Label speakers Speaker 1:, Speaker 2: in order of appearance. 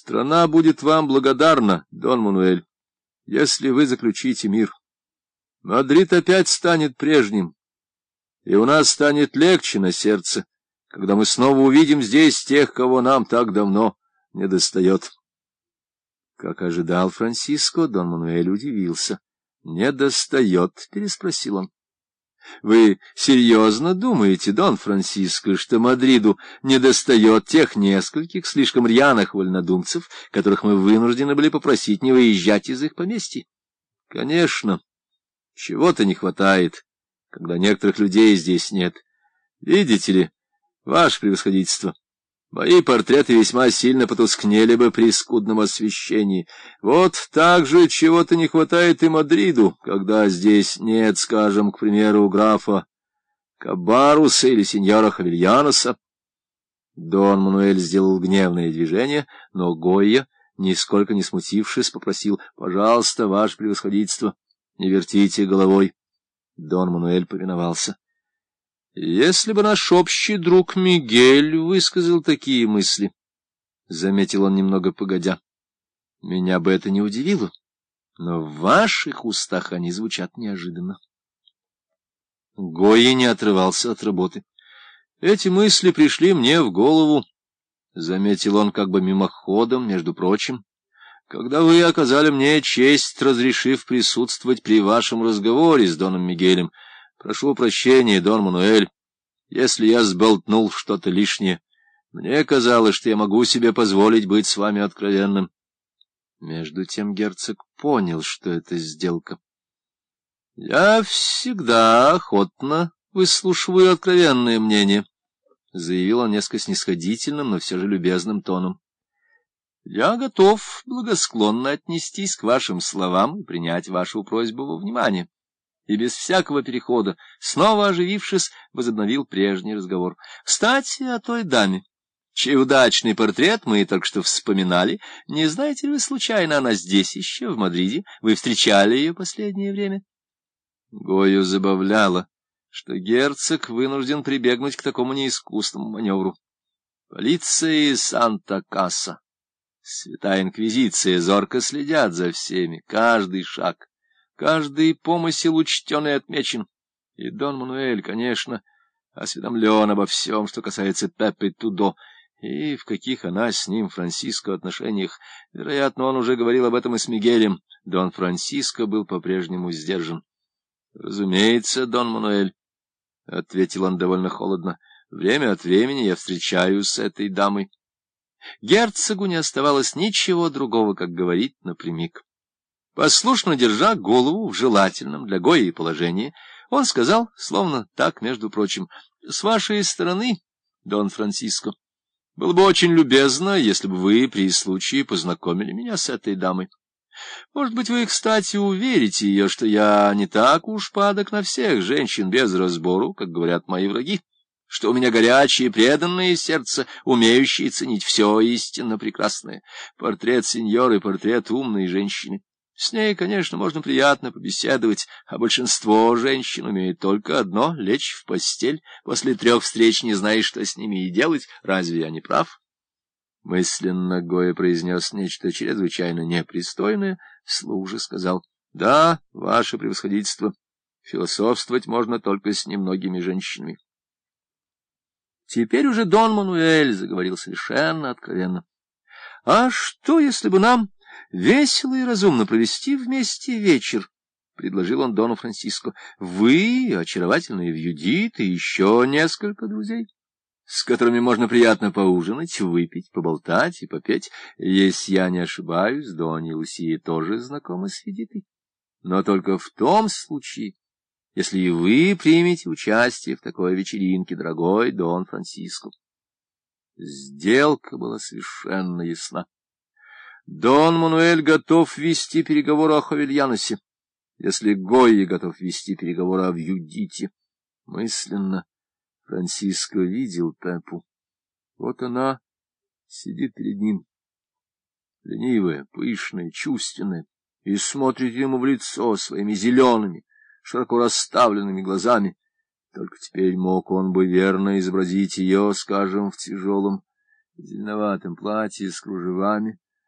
Speaker 1: Страна будет вам благодарна, Дон Мануэль, если вы заключите мир. Мадрид опять станет прежним, и у нас станет легче на сердце, когда мы снова увидим здесь тех, кого нам так давно не достает. Как ожидал Франциско, Дон Мануэль удивился. — Не достает? — переспросил он. — Вы серьезно думаете, Дон Франциско, что Мадриду недостает тех нескольких слишком рьяных вольнодумцев, которых мы вынуждены были попросить не выезжать из их поместья? — Конечно. Чего-то не хватает, когда некоторых людей здесь нет. Видите ли, ваше превосходительство, мои портреты весьма сильно потускнели бы при скудном освещении. Вот так же чего-то не хватает и Мадриду, когда здесь нет, скажем, к примеру, графа Кабаруса или сеньора Хавильяноса. Дон Мануэль сделал гневное движение, но Гойя, нисколько не смутившись, попросил, «Пожалуйста, ваше превосходительство, не вертите головой». Дон Мануэль повиновался. Если бы наш общий друг Мигель высказал такие мысли, — заметил он немного погодя, — меня бы это не удивило, но в ваших устах они звучат неожиданно. Гои не отрывался от работы. Эти мысли пришли мне в голову, — заметил он как бы мимоходом, между прочим, — когда вы оказали мне честь, разрешив присутствовать при вашем разговоре с Доном Мигелем. Прошу прощения, Дон Мануэль, если я сболтнул что-то лишнее. Мне казалось, что я могу себе позволить быть с вами откровенным. Между тем герцог понял, что это сделка. — Я всегда охотно выслушиваю откровенное мнение, — заявил он несколько снисходительным, но все же любезным тоном. — Я готов благосклонно отнестись к вашим словам и принять вашу просьбу во внимание и без всякого перехода, снова оживившись, возобновил прежний разговор. — Кстати, о той даме, чей удачный портрет мы только что вспоминали. Не знаете ли вы, случайно, она здесь еще, в Мадриде? Вы встречали ее последнее время? Гою забавляло, что герцог вынужден прибегнуть к такому неискусному маневру. Полиция Санта-Касса, святая инквизиция, зорко следят за всеми, каждый шаг Каждый помысел учтен и отмечен. И Дон Мануэль, конечно, осведомлен обо всем, что касается Пеппи Тудо, и в каких она с ним, Франсиско, отношениях. Вероятно, он уже говорил об этом и с Мигелем. Дон Франсиско был по-прежнему сдержан. — Разумеется, Дон Мануэль, — ответил он довольно холодно, — время от времени я встречаюсь с этой дамой. Герцогу не оставалось ничего другого, как говорить напрямик. Послушно держа голову в желательном для Гои положении, он сказал, словно так, между прочим, «С вашей стороны, Дон Франциско, было бы очень любезно, если бы вы при случае познакомили меня с этой дамой. Может быть, вы, кстати, уверите ее, что я не так уж падок на всех женщин без разбору, как говорят мои враги, что у меня горячее преданное сердце, умеющее ценить все истинно прекрасное. Портрет сеньоры, портрет умной женщины». С ней, конечно, можно приятно побеседовать, а большинство женщин умеет только одно — лечь в постель. После трех встреч не знаешь, что с ними и делать. Разве я не прав? Мысленно Гоя произнес нечто чрезвычайно непристойное, вслух же сказал, — Да, ваше превосходительство, философствовать можно только с немногими женщинами. Теперь уже Дон Мануэль заговорил совершенно откровенно. — А что, если бы нам весело и разумно провести вместе вечер, — предложил он Дону Франциско. — Вы, очаровательные Вьюдит и еще несколько друзей, с которыми можно приятно поужинать, выпить, поболтать и попеть. Если я не ошибаюсь, Дон и Лусия тоже знакомы с Вьюдитой. Но только в том случае, если и вы примете участие в такой вечеринке, дорогой Дон Франциско. Сделка была совершенно ясна. Дон Мануэль готов вести переговоры о Хавельяносе, если Гойи готов вести переговоры о Вьюдите. Мысленно Франциско видел Пепу. Вот она сидит перед ним, ленивая, пышная, чувственная, и смотрит ему в лицо своими зелеными, широко расставленными глазами. Только теперь мог он бы верно изобразить ее, скажем, в тяжелом, зеленоватом платье с кружевами,